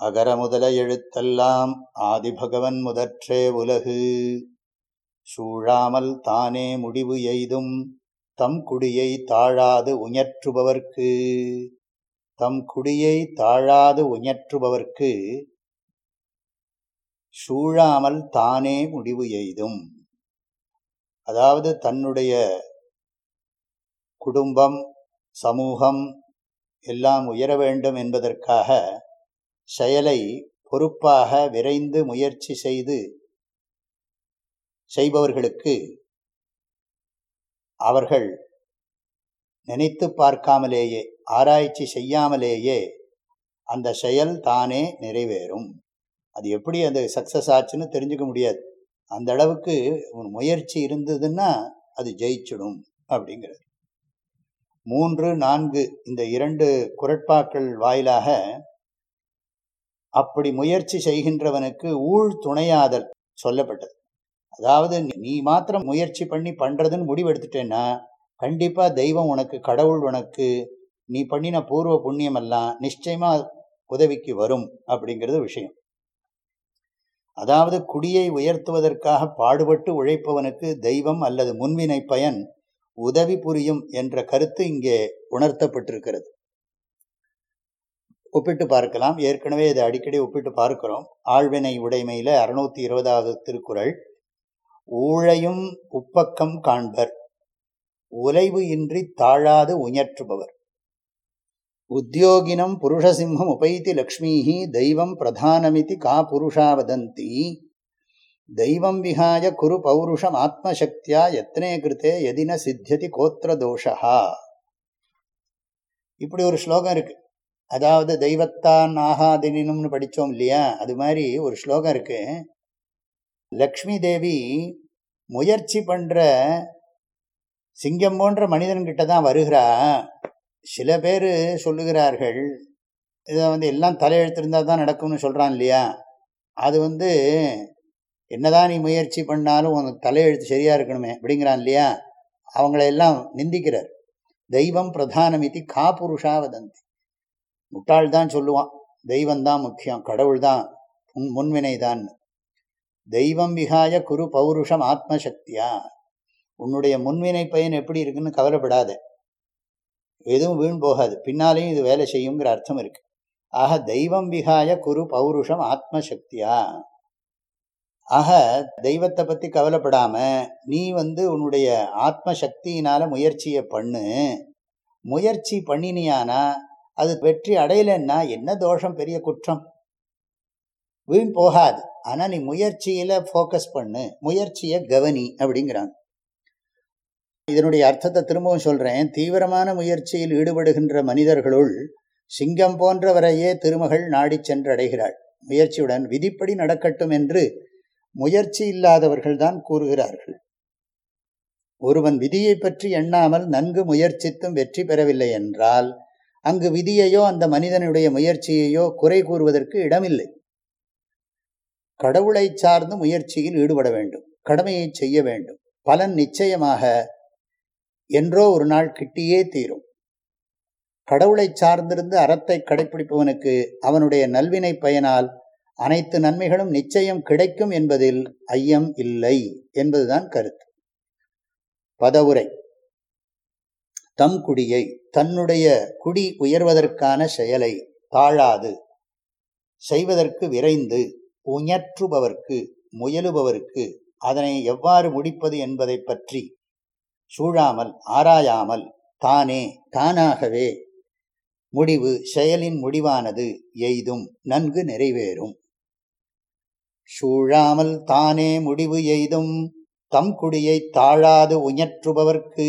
அகர முதல எழுத்தெல்லாம் ஆதிபகவன் முதற்றே உலகு. சூழாமல் தானே முடிவு எய்தும் தம் குடியை தாழாது உயற்றுபவர்க்கு தம் குடியை தாழாது உயற்றுபவர்க்கு சூழாமல் தானே முடிவு எய்தும். அதாவது தன்னுடைய குடும்பம் சமூகம் எல்லாம் உயர வேண்டும் என்பதற்காக செயலை பொறுப்பாக விரைந்து முயற்சி செய்து செய்பவர்களுக்கு அவர்கள் நினைத்து பார்க்காமலேயே ஆராய்ச்சி செய்யாமலேயே அந்த செயல் தானே நிறைவேறும். அது எப்படி அந்த சக்சஸ் ஆச்சுன்னு தெரிஞ்சுக்க முடியாது. அந்த அளவுக்கு முயற்சி இருந்ததுன்னா அது ஜெயிச்சிடும் அப்படிங்கிறது. மூன்று நான்கு இந்த இரண்டு குரட்பாக்கள் வாயிலாக அப்படி முயற்சி செய்கின்றவனுக்கு ஊழ் துணையாதல் சொல்லப்பட்டது. அதாவது நீ மாத்திரம் முயற்சி பண்ணி பண்றதுன்னு முடிவெடுத்துட்டேன்னா கண்டிப்பாக கண்டிப்பா தெய்வம் உனக்கு கடவுள் உனக்கு நீ பண்ணின பூர்வ புண்ணியம் எல்லாம் நிச்சயமா உதவிக்கு வரும் அப்படிங்கிறது விஷயம். அதாவது குடியை உயர்த்துவதற்காக பாடுபட்டு உழைப்பவனுக்கு தெய்வம் அல்லது முன்வினை பயன் உதவி புரியும் என்ற கருத்து இங்கே உணர்த்தப்பட்டிருக்கிறது. ஒப்பிட்டு பார்க்கலாம். ஏற்கனவே இதை அடிக்கடி ஒப்பிட்டு பார்க்கிறோம். ஆழ்வினை உடைமையில் அறுநூத்தி இருபதாவது திருக்குறள். ஊழையும் உப்பக்கம் காண்பர். உலைவு இன்றி தாழாது உயற்றுபவர். உத்தியோகினம் புருஷசிம்ஹம் உபைத்தி லக்ஷ்மீஹி தெய்வம் பிரதானமிதி கா புருஷா வதந்தி தெய்வம் விஹாய குரு பௌருஷம் ஆத்மசக்தியா எத்தனை கிருத்தே எதின சித்தியதி கோத்திர தோஷா இப்படி ஒரு ஸ்லோகம் இருக்குது அதாவது தெய்வத்தான் ஆகாதினும்னு படித்தோம் இல்லையா? அது மாதிரி ஒரு ஸ்லோகம் இருக்கு. லக்ஷ்மி தேவி முயற்சி பண்ணுற சிங்கம் போன்ற மனிதன்கிட்ட தான் வருகிறா. சில பேர் சொல்லுகிறார்கள் இதை வந்து எல்லாம் தலையெழுத்திருந்தால் தான் நடக்கும்னு சொல்கிறான் இல்லையா? அது வந்து என்னதான் நீ முயற்சி பண்ணாலும் உனக்கு தலையெழுத்து சரியாக இருக்கணுமே அப்படிங்கிறான் இல்லையா? அவங்களையெல்லாம் நிந்திக்கிறார். தெய்வம் பிரதானம் இது காபுருஷா வதந்தி முட்டாள் தான் சொல்லுவான். தெய்வம் தான் முக்கியம். கடவுள் தான் முன்வினை தான் தெய்வம் விகாய குரு பௌருஷம் ஆத்மசக்தியா? உன்னுடைய முன்வினை பயன் எப்படி இருக்குன்னு கவலைப்படாத. எதுவும் வீண் போகாது. பின்னாலேயும் இது வேலை செய்யுங்கிற அர்த்தம் இருக்கு. ஆக தெய்வம் விகாய குரு பௌருஷம் ஆத்மசக்தியா? ஆக தெய்வத்தை பற்றி கவலைப்படாம நீ வந்து உன்னுடைய ஆத்ம சக்தியினால முயற்சியை பண்ணு. முயற்சி பண்ணினியானா அது வெற்றி அடையலன்னா என்ன தோஷம்? பெரிய குற்றம். வீண் போகாது. ஆனா நீ முயற்சியில ஃபோக்கஸ் பண்ணு. முயற்சியை கவனி அப்படிங்கிறாங்க. இதனுடைய அர்த்தத்தை திரும்பவும் சொல்றேன். தீவிரமான முயற்சியில் ஈடுபடுகின்ற மனிதர்களுள் சிங்கம் போன்றவரையே திருமகள் நாடி சென்றடைகிறாள். முயற்சியுடன் விதிப்படி நடக்கட்டும் என்று முயற்சி இல்லாதவர்கள் தான் கூறுகிறார்கள். ஒருவன் விதியை பற்றி எண்ணாமல் நன்கு முயற்சித்தும் வெற்றி பெறவில்லை என்றால் அங்கு விதியையோ அந்த மனிதனுடைய முயற்சியையோ குறை கூறுவதற்கு இடமில்லை. கடவுளை சார்ந்து முயற்சியில் ஈடுபட வேண்டும். கடமையை செய்ய வேண்டும். பலன் நிச்சயமாக என்றோ ஒரு நாள் கிட்டியே தீரும். கடவுளை சார்ந்திருந்து அறத்தை கடைபிடிப்பவனுக்கு அவனுடைய நல்வினை பயனால் அனைத்து நன்மைகளும் நிச்சயம் கிடைக்கும் என்பதில் ஐயம் இல்லை என்பதுதான் கருத்து. பதவுரை. தம் குடியை தன்னுடைய குடி உயர்வதற்கான செயலை தாழாது. செய்வதற்கு விரைந்து உயற்றுபவர்க்கு முயலுபவருக்கு அதனை எவ்வாறு முடிப்பது என்பதை பற்றி சூழாமல் ஆராயாமல் தானே தானாகவே முடிவு செயலின் முடிவானது எய்தும் நன்கு நிறைவேறும். சூழாமல் தானே முடிவு எய்தும் தம் குடியை தாழாது உயற்றுபவர்க்கு